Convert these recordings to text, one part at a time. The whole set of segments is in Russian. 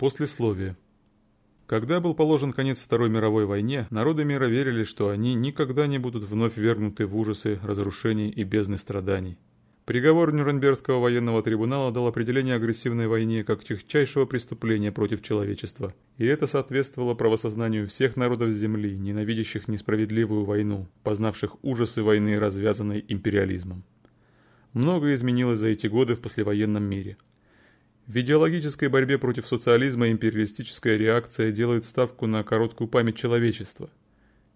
Послесловие. Когда был положен конец Второй мировой войне, народы мира верили, что они никогда не будут вновь вергнуты в ужасы, разрушений и бездны страданий. Приговор Нюрнбергского военного трибунала дал определение агрессивной войне как тягчайшего преступления против человечества. И это соответствовало правосознанию всех народов Земли, ненавидящих несправедливую войну, познавших ужасы войны, развязанной империализмом. Многое изменилось за эти годы в послевоенном мире – в идеологической борьбе против социализма империалистическая реакция делает ставку на короткую память человечества.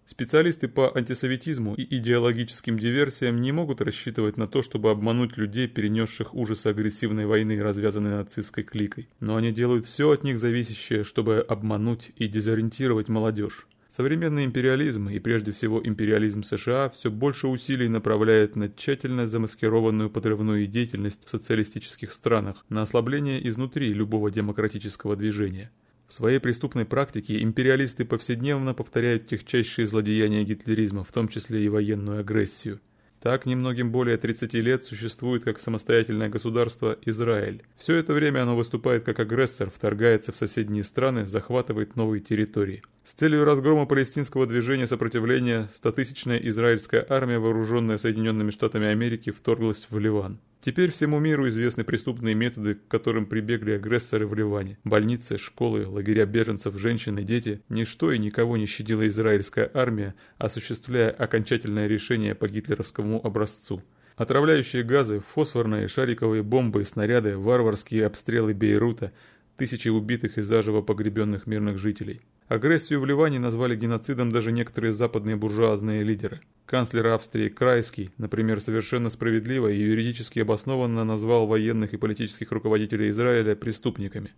Специалисты по антисоветизму и идеологическим диверсиям не могут рассчитывать на то, чтобы обмануть людей, перенесших ужасы агрессивной войны, развязанной нацистской кликой. Но они делают все от них зависящее, чтобы обмануть и дезориентировать молодежь. Современный империализм, и прежде всего империализм США, все больше усилий направляет на тщательно замаскированную подрывную деятельность в социалистических странах, на ослабление изнутри любого демократического движения. В своей преступной практике империалисты повседневно повторяют техчайшие злодеяния гитлеризма, в том числе и военную агрессию. Так немногим более 30 лет существует как самостоятельное государство Израиль. Все это время оно выступает как агрессор, вторгается в соседние страны, захватывает новые территории. С целью разгрома палестинского движения сопротивления стотысячная израильская армия, вооруженная Соединенными Штатами Америки, вторглась в Ливан. Теперь всему миру известны преступные методы, к которым прибегли агрессоры в Ливане. Больницы, школы, лагеря беженцев, женщины, дети. Ничто и никого не щадила израильская армия, осуществляя окончательное решение по гитлеровскому образцу. Отравляющие газы, фосфорные, шариковые бомбы, снаряды, варварские обстрелы Бейрута, тысячи убитых и заживо погребенных мирных жителей. Агрессию в Ливане назвали геноцидом даже некоторые западные буржуазные лидеры. Канцлер Австрии Крайский, например, совершенно справедливо и юридически обоснованно назвал военных и политических руководителей Израиля преступниками.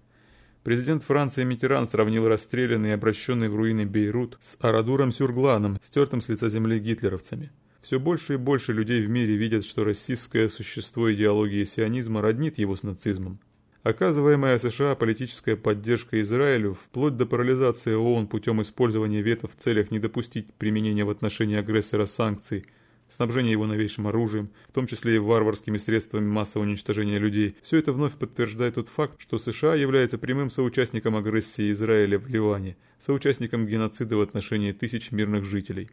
Президент Франции Митеран сравнил расстрелянный и обращенный в руины Бейрут с Арадуром Сюргланом, стертым с лица земли гитлеровцами. Все больше и больше людей в мире видят, что расистское существо идеологии сионизма роднит его с нацизмом. Оказываемая США политическая поддержка Израилю, вплоть до парализации ООН путем использования вето в целях не допустить применения в отношении агрессора санкций, снабжения его новейшим оружием, в том числе и варварскими средствами массового уничтожения людей, все это вновь подтверждает тот факт, что США является прямым соучастником агрессии Израиля в Ливане, соучастником геноцида в отношении тысяч мирных жителей.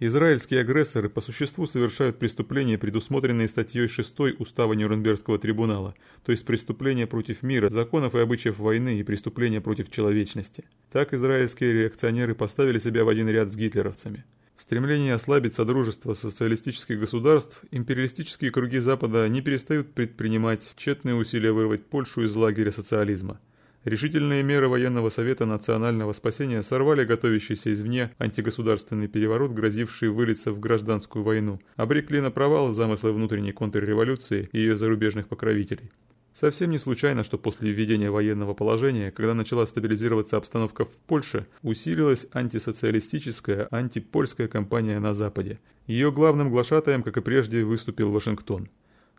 Израильские агрессоры по существу совершают преступления, предусмотренные статьей 6 Устава Нюрнбергского трибунала, то есть преступления против мира, законов и обычаев войны и преступления против человечности. Так израильские реакционеры поставили себя в один ряд с гитлеровцами. В стремлении ослабить содружество социалистических государств, империалистические круги Запада не перестают предпринимать тщетные усилия вырвать Польшу из лагеря социализма. Решительные меры военного совета национального спасения сорвали готовящийся извне антигосударственный переворот, грозивший вылиться в гражданскую войну, обрекли на провал замыслы внутренней контрреволюции и ее зарубежных покровителей. Совсем не случайно, что после введения военного положения, когда начала стабилизироваться обстановка в Польше, усилилась антисоциалистическая, антипольская кампания на Западе. Ее главным глашатаем, как и прежде, выступил Вашингтон.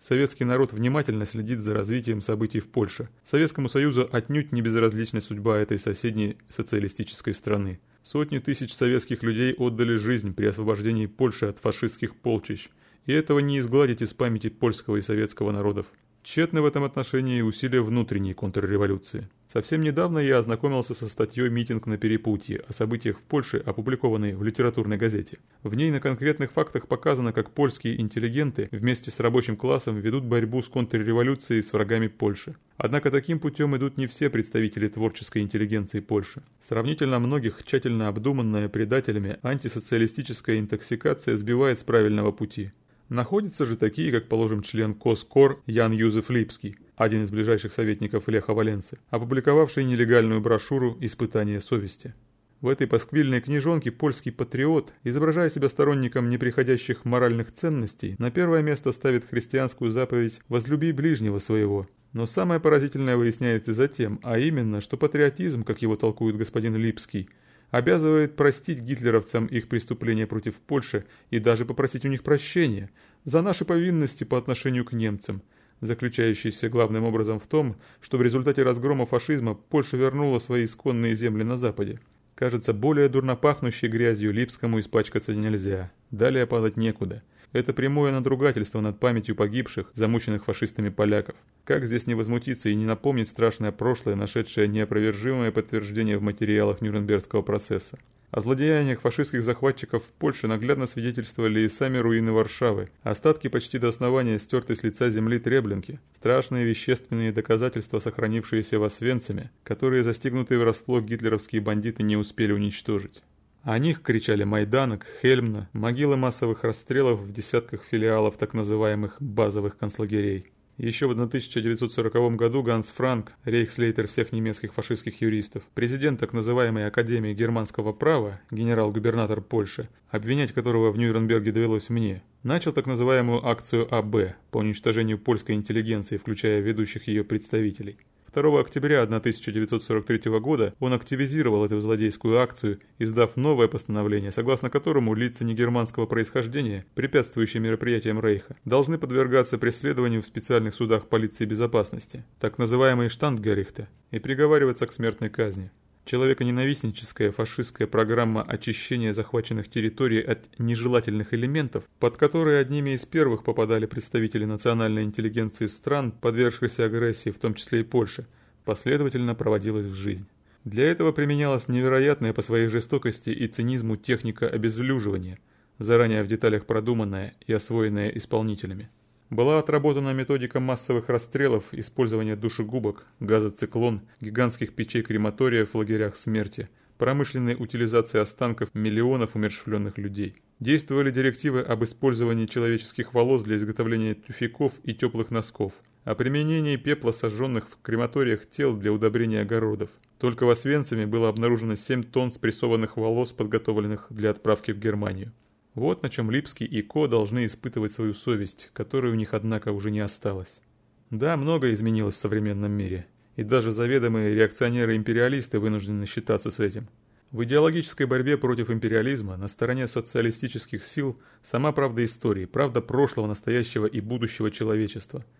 Советский народ внимательно следит за развитием событий в Польше. Советскому Союзу отнюдь не безразлична судьба этой соседней социалистической страны. Сотни тысяч советских людей отдали жизнь при освобождении Польши от фашистских полчищ. И этого не изгладить из памяти польского и советского народов. Тщетны в этом отношении усилия внутренней контрреволюции. Совсем недавно я ознакомился со статьей «Митинг на перепутье» о событиях в Польше, опубликованной в литературной газете. В ней на конкретных фактах показано, как польские интеллигенты вместе с рабочим классом ведут борьбу с контрреволюцией с врагами Польши. Однако таким путем идут не все представители творческой интеллигенции Польши. Сравнительно многих тщательно обдуманная предателями антисоциалистическая интоксикация сбивает с правильного пути. Находятся же такие, как, положим, член Коскор Ян Юзеф Липский, один из ближайших советников Леха Валенцы, опубликовавший нелегальную брошюру «Испытание совести». В этой пасквильной книжонке польский патриот, изображая себя сторонником неприходящих моральных ценностей, на первое место ставит христианскую заповедь «возлюби ближнего своего». Но самое поразительное выясняется затем, а именно, что патриотизм, как его толкует господин Липский – обязывает простить гитлеровцам их преступления против Польши и даже попросить у них прощения за наши повинности по отношению к немцам, заключающиеся главным образом в том, что в результате разгрома фашизма Польша вернула свои исконные земли на Западе. Кажется, более дурно пахнущей грязью Липскому испачкаться нельзя, далее падать некуда. Это прямое надругательство над памятью погибших, замученных фашистами поляков. Как здесь не возмутиться и не напомнить страшное прошлое, нашедшее неопровержимое подтверждение в материалах Нюрнбергского процесса? О злодеяниях фашистских захватчиков в Польше наглядно свидетельствовали и сами руины Варшавы, остатки почти до основания стертой с лица земли Треблинки, страшные вещественные доказательства, сохранившиеся в Освенциме, которые застигнутые врасплох гитлеровские бандиты не успели уничтожить. О них кричали Майданок, Хельмна, могилы массовых расстрелов в десятках филиалов так называемых базовых концлагерей. Еще в 1940 году Ганс Франк, рейхслейтер всех немецких фашистских юристов, президент так называемой Академии германского права, генерал-губернатор Польши, обвинять которого в Нюрнберге довелось мне, начал так называемую акцию АБ по уничтожению польской интеллигенции, включая ведущих ее представителей. 2 октября 1943 года он активизировал эту злодейскую акцию, издав новое постановление, согласно которому лица негерманского происхождения, препятствующие мероприятиям Рейха, должны подвергаться преследованию в специальных судах полиции безопасности, так называемые штандгерихты, и приговариваться к смертной казни. Человеконенавистническая фашистская программа очищения захваченных территорий от нежелательных элементов, под которые одними из первых попадали представители национальной интеллигенции стран, подвергшихся агрессии, в том числе и Польши, последовательно проводилась в жизнь. Для этого применялась невероятная по своей жестокости и цинизму техника обезвлюживания, заранее в деталях продуманная и освоенная исполнителями. Была отработана методика массовых расстрелов, использования душегубок, газоциклон, гигантских печей-крематория в лагерях смерти, промышленной утилизации останков миллионов умершвленных людей. Действовали директивы об использовании человеческих волос для изготовления тюфяков и теплых носков, о применении пепла сожженных в крематориях тел для удобрения огородов. Только в Освенциме было обнаружено 7 тонн спрессованных волос, подготовленных для отправки в Германию. Вот на чем Липский и Ко должны испытывать свою совесть, которой у них, однако, уже не осталось. Да, многое изменилось в современном мире, и даже заведомые реакционеры-империалисты вынуждены считаться с этим. В идеологической борьбе против империализма на стороне социалистических сил сама правда истории, правда прошлого, настоящего и будущего человечества –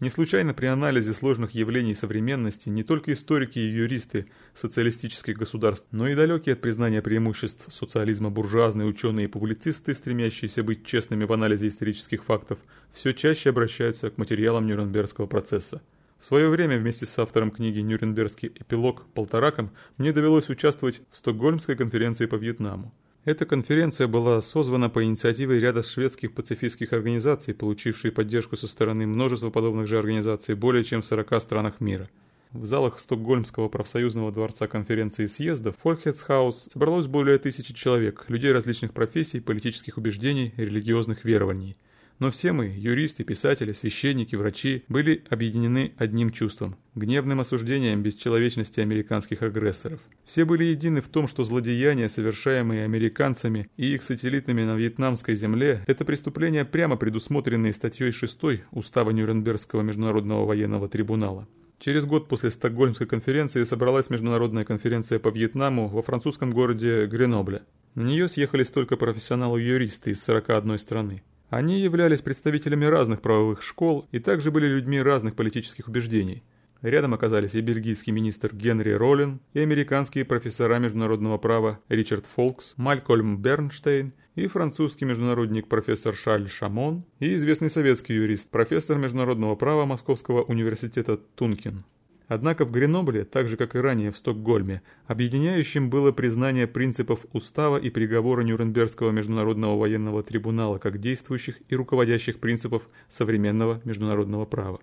не случайно при анализе сложных явлений современности не только историки и юристы социалистических государств, но и далекие от признания преимуществ социализма буржуазные ученые и публицисты, стремящиеся быть честными в анализе исторических фактов, все чаще обращаются к материалам Нюрнбергского процесса. В свое время вместе с автором книги «Нюрнбергский эпилог» Полтораком мне довелось участвовать в Стокгольмской конференции по Вьетнаму. Эта конференция была созвана по инициативе ряда шведских пацифистских организаций, получившие поддержку со стороны множества подобных же организаций более чем в 40 странах мира. В залах Стокгольмского профсоюзного дворца конференции и съездов Фольхетсхаус собралось более тысячи человек, людей различных профессий, политических убеждений, религиозных верований – но все мы, юристы, писатели, священники, врачи, были объединены одним чувством – гневным осуждением бесчеловечности американских агрессоров. Все были едины в том, что злодеяния, совершаемые американцами и их сателлитами на вьетнамской земле, это преступления, прямо предусмотренные статьей 6 Устава Нюрнбергского международного военного трибунала. Через год после Стокгольмской конференции собралась международная конференция по Вьетнаму во французском городе Гренобле. На нее съехались только профессионалы-юристы из 41 страны. Они являлись представителями разных правовых школ и также были людьми разных политических убеждений. Рядом оказались и бельгийский министр Генри Роллин, и американские профессора международного права Ричард Фолкс, Малькольм Бернштейн, и французский международник профессор Шарль Шамон, и известный советский юрист, профессор международного права Московского университета Тункин. Однако в Гренобле, так же как и ранее в Стокгольме, объединяющим было признание принципов устава и приговора Нюрнбергского международного военного трибунала как действующих и руководящих принципов современного международного права.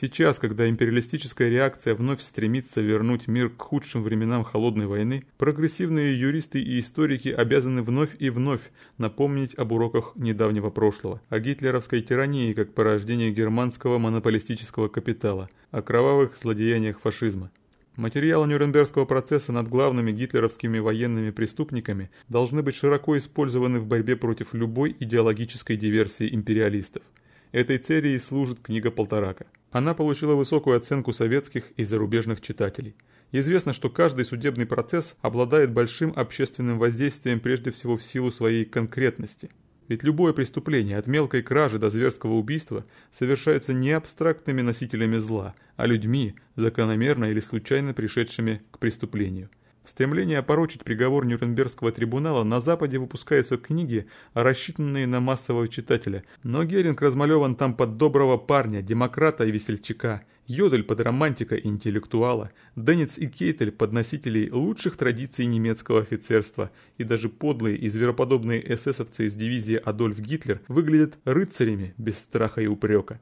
Сейчас, когда империалистическая реакция вновь стремится вернуть мир к худшим временам холодной войны, прогрессивные юристы и историки обязаны вновь и вновь напомнить об уроках недавнего прошлого, о гитлеровской тирании как порождении германского монополистического капитала, о кровавых злодеяниях фашизма. Материалы Нюрнбергского процесса над главными гитлеровскими военными преступниками должны быть широко использованы в борьбе против любой идеологической диверсии империалистов. Этой цели и служит книга Полторака. Она получила высокую оценку советских и зарубежных читателей. Известно, что каждый судебный процесс обладает большим общественным воздействием прежде всего в силу своей конкретности. Ведь любое преступление, от мелкой кражи до зверского убийства, совершается не абстрактными носителями зла, а людьми, закономерно или случайно пришедшими к преступлению. В стремлении опорочить приговор Нюрнбергского трибунала на Западе выпускаются книги, рассчитанные на массового читателя, но Геринг размалеван там под доброго парня, демократа и весельчака, Йодель под романтика и интеллектуала, Денниц и Кейтель под носителей лучших традиций немецкого офицерства, и даже подлые и звероподобные эсэсовцы из дивизии Адольф Гитлер выглядят рыцарями без страха и упрека.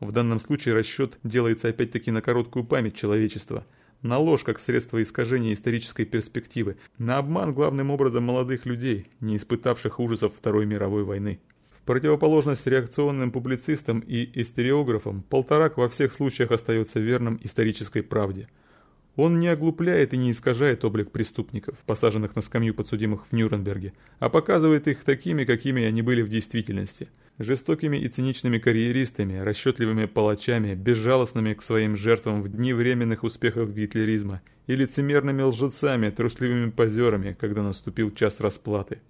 В данном случае расчет делается опять-таки на короткую память человечества – на ложь как средство искажения исторической перспективы, на обман главным образом молодых людей, не испытавших ужасов Второй мировой войны. В противоположность реакционным публицистам и истериографам, Полторак во всех случаях остается верным исторической правде. Он не оглупляет и не искажает облик преступников, посаженных на скамью подсудимых в Нюрнберге, а показывает их такими, какими они были в действительности – жестокими и циничными карьеристами, расчетливыми палачами, безжалостными к своим жертвам в дни временных успехов гитлеризма и лицемерными лжецами, трусливыми позерами, когда наступил час расплаты.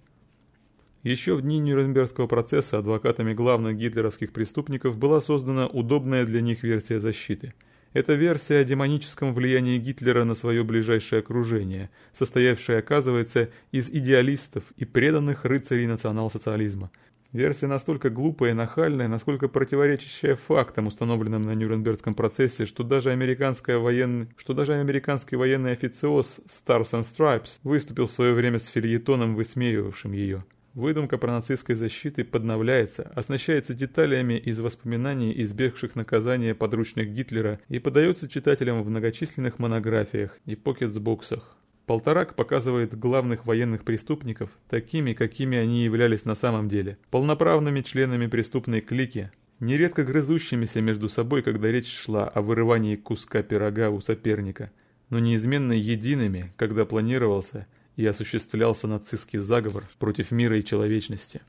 Еще в дни Нюрнбергского процесса адвокатами главных гитлеровских преступников была создана удобная для них версия защиты. Это версия о демоническом влиянии Гитлера на свое ближайшее окружение, состоявшее, оказывается, из идеалистов и преданных рыцарей национал-социализма – Версия настолько глупая и нахальная, насколько противоречащая фактам, установленным на Нюрнбергском процессе, что даже, американская военный, что даже американский военный официоз Stars and Stripes выступил в свое время с фильетоном, высмеивавшим ее. Выдумка про нацистской защиты подновляется, оснащается деталями из воспоминаний избегших наказания подручных Гитлера и подается читателям в многочисленных монографиях и покетсбоксах. Полторак показывает главных военных преступников такими, какими они являлись на самом деле, полноправными членами преступной клики, нередко грызущимися между собой, когда речь шла о вырывании куска пирога у соперника, но неизменно едиными, когда планировался и осуществлялся нацистский заговор против мира и человечности.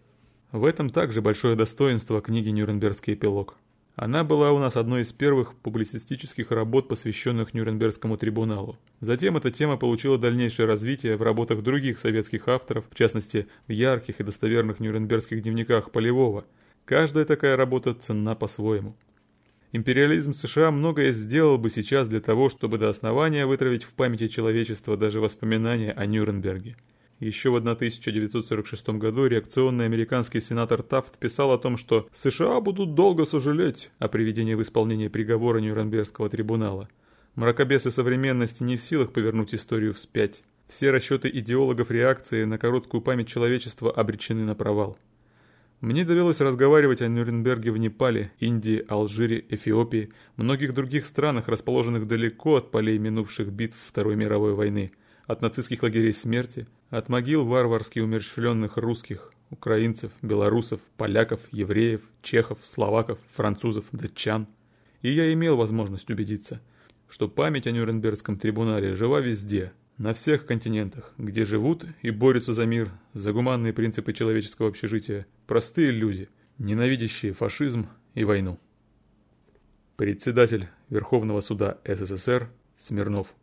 В этом также большое достоинство книги «Нюрнбергский эпилог». Она была у нас одной из первых публицистических работ, посвященных Нюрнбергскому трибуналу. Затем эта тема получила дальнейшее развитие в работах других советских авторов, в частности, в ярких и достоверных нюрнбергских дневниках Полевого. Каждая такая работа ценна по-своему. Империализм США многое сделал бы сейчас для того, чтобы до основания вытравить в памяти человечества даже воспоминания о Нюрнберге. Еще в 1946 году реакционный американский сенатор Тафт писал о том, что США будут долго сожалеть о приведении в исполнение приговора Нюрнбергского трибунала. Мракобесы современности не в силах повернуть историю вспять. Все расчеты идеологов реакции на короткую память человечества обречены на провал. Мне довелось разговаривать о Нюрнберге в Непале, Индии, Алжире, Эфиопии, многих других странах, расположенных далеко от полей минувших битв Второй мировой войны – от нацистских лагерей смерти, от могил варварски умерщвленных русских, украинцев, белорусов, поляков, евреев, чехов, словаков, французов, датчан. И я имел возможность убедиться, что память о Нюрнбергском трибунале жива везде, на всех континентах, где живут и борются за мир, за гуманные принципы человеческого общежития, простые люди, ненавидящие фашизм и войну. Председатель Верховного суда СССР Смирнов